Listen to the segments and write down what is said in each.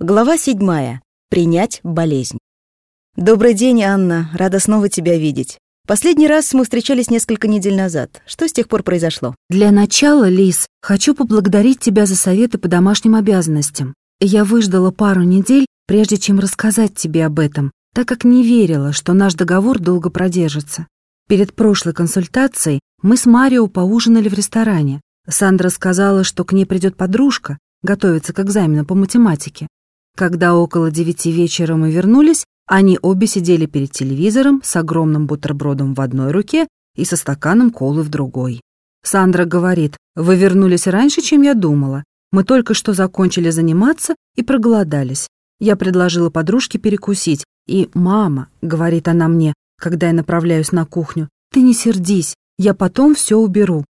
Глава седьмая. Принять болезнь. Добрый день, Анна. Рада снова тебя видеть. Последний раз мы встречались несколько недель назад. Что с тех пор произошло? Для начала, Лис, хочу поблагодарить тебя за советы по домашним обязанностям. Я выждала пару недель, прежде чем рассказать тебе об этом, так как не верила, что наш договор долго продержится. Перед прошлой консультацией мы с Марио поужинали в ресторане. Сандра сказала, что к ней придет подружка, готовится к экзамену по математике. Когда около девяти вечера мы вернулись, они обе сидели перед телевизором с огромным бутербродом в одной руке и со стаканом колы в другой. Сандра говорит, «Вы вернулись раньше, чем я думала. Мы только что закончили заниматься и проголодались. Я предложила подружке перекусить, и «Мама», — говорит она мне, когда я направляюсь на кухню, «ты не сердись, я потом все уберу».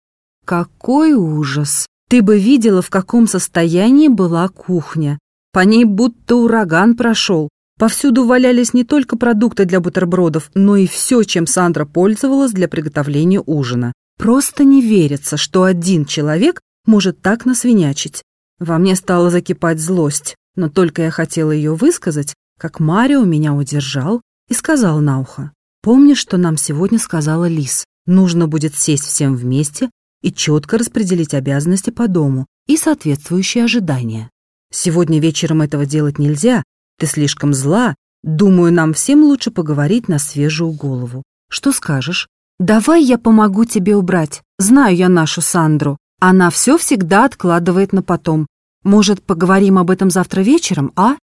Какой ужас! Ты бы видела, в каком состоянии была кухня. По ней будто ураган прошел. Повсюду валялись не только продукты для бутербродов, но и все, чем Сандра пользовалась для приготовления ужина. Просто не верится, что один человек может так насвинячить. Во мне стала закипать злость, но только я хотела ее высказать, как Марио меня удержал и сказал на ухо. «Помнишь, что нам сегодня сказала Лис? Нужно будет сесть всем вместе и четко распределить обязанности по дому и соответствующие ожидания. Сегодня вечером этого делать нельзя, ты слишком зла. Думаю, нам всем лучше поговорить на свежую голову. Что скажешь? Давай я помогу тебе убрать. Знаю я нашу Сандру. Она все всегда откладывает на потом. Может, поговорим об этом завтра вечером, а?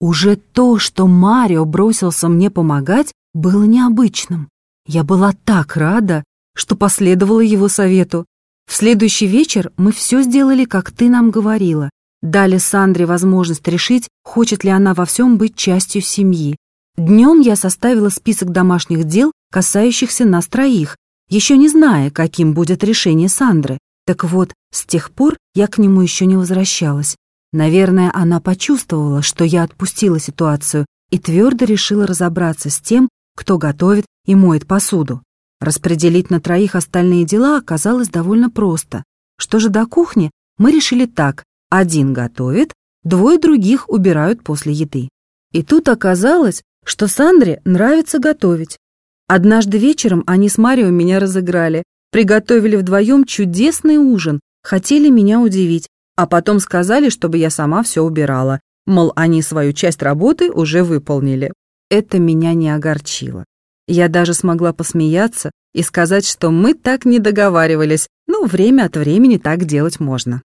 Уже то, что Марио бросился мне помогать, было необычным. Я была так рада, что последовала его совету. В следующий вечер мы все сделали, как ты нам говорила дали Сандре возможность решить, хочет ли она во всем быть частью семьи. Днем я составила список домашних дел, касающихся нас троих, еще не зная, каким будет решение Сандры. Так вот, с тех пор я к нему еще не возвращалась. Наверное, она почувствовала, что я отпустила ситуацию и твердо решила разобраться с тем, кто готовит и моет посуду. Распределить на троих остальные дела оказалось довольно просто. Что же до кухни, мы решили так. Один готовит, двое других убирают после еды. И тут оказалось, что Сандре нравится готовить. Однажды вечером они с Марио меня разыграли, приготовили вдвоем чудесный ужин, хотели меня удивить, а потом сказали, чтобы я сама все убирала, мол, они свою часть работы уже выполнили. Это меня не огорчило. Я даже смогла посмеяться и сказать, что мы так не договаривались, но время от времени так делать можно.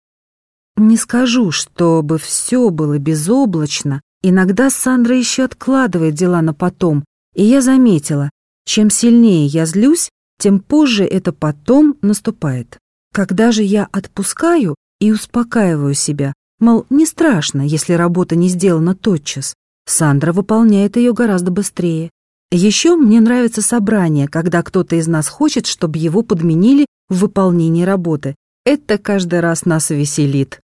Не скажу, чтобы все было безоблачно. Иногда Сандра еще откладывает дела на потом, и я заметила, чем сильнее я злюсь, тем позже это потом наступает. Когда же я отпускаю и успокаиваю себя, мол, не страшно, если работа не сделана тотчас, Сандра выполняет ее гораздо быстрее. Еще мне нравится собрание, когда кто-то из нас хочет, чтобы его подменили в выполнении работы. Это каждый раз нас веселит.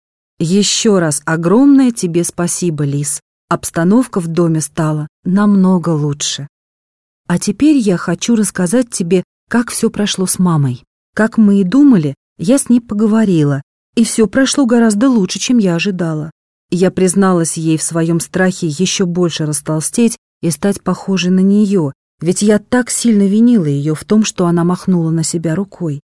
Еще раз огромное тебе спасибо, Лис. Обстановка в доме стала намного лучше. А теперь я хочу рассказать тебе, как все прошло с мамой. Как мы и думали, я с ней поговорила, и все прошло гораздо лучше, чем я ожидала. Я призналась ей в своем страхе еще больше растолстеть и стать похожей на нее, ведь я так сильно винила ее в том, что она махнула на себя рукой.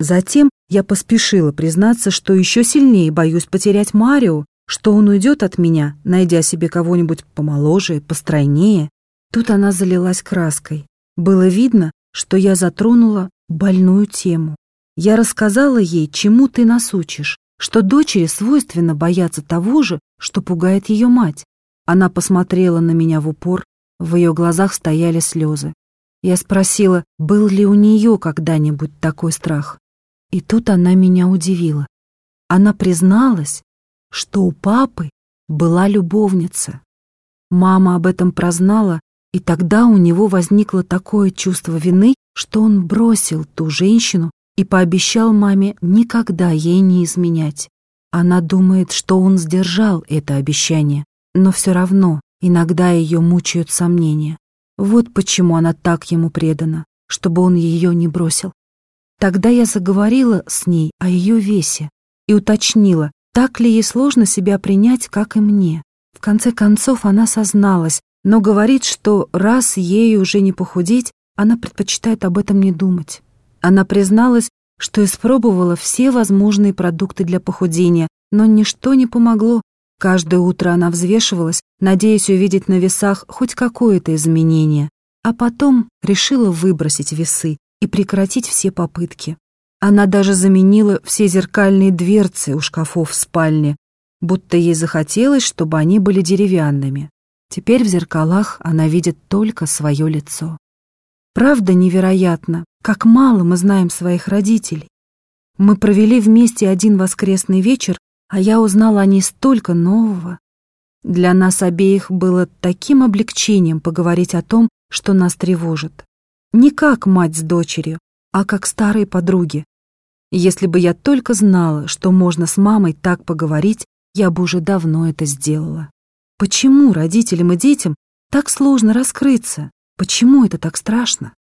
Затем я поспешила признаться, что еще сильнее боюсь потерять Марио, что он уйдет от меня, найдя себе кого-нибудь помоложе, постройнее. Тут она залилась краской. Было видно, что я затронула больную тему. Я рассказала ей, чему ты нас учишь, что дочери свойственно бояться того же, что пугает ее мать. Она посмотрела на меня в упор, в ее глазах стояли слезы. Я спросила, был ли у нее когда-нибудь такой страх. И тут она меня удивила. Она призналась, что у папы была любовница. Мама об этом прознала, и тогда у него возникло такое чувство вины, что он бросил ту женщину и пообещал маме никогда ей не изменять. Она думает, что он сдержал это обещание, но все равно иногда ее мучают сомнения. Вот почему она так ему предана, чтобы он ее не бросил. Тогда я заговорила с ней о ее весе и уточнила, так ли ей сложно себя принять, как и мне. В конце концов она созналась, но говорит, что раз ей уже не похудеть, она предпочитает об этом не думать. Она призналась, что испробовала все возможные продукты для похудения, но ничто не помогло. Каждое утро она взвешивалась, надеясь увидеть на весах хоть какое-то изменение, а потом решила выбросить весы и прекратить все попытки. Она даже заменила все зеркальные дверцы у шкафов в спальне, будто ей захотелось, чтобы они были деревянными. Теперь в зеркалах она видит только свое лицо. Правда невероятно, как мало мы знаем своих родителей. Мы провели вместе один воскресный вечер, а я узнала о ней столько нового. Для нас обеих было таким облегчением поговорить о том, что нас тревожит. Не как мать с дочерью, а как старые подруги. Если бы я только знала, что можно с мамой так поговорить, я бы уже давно это сделала. Почему родителям и детям так сложно раскрыться? Почему это так страшно?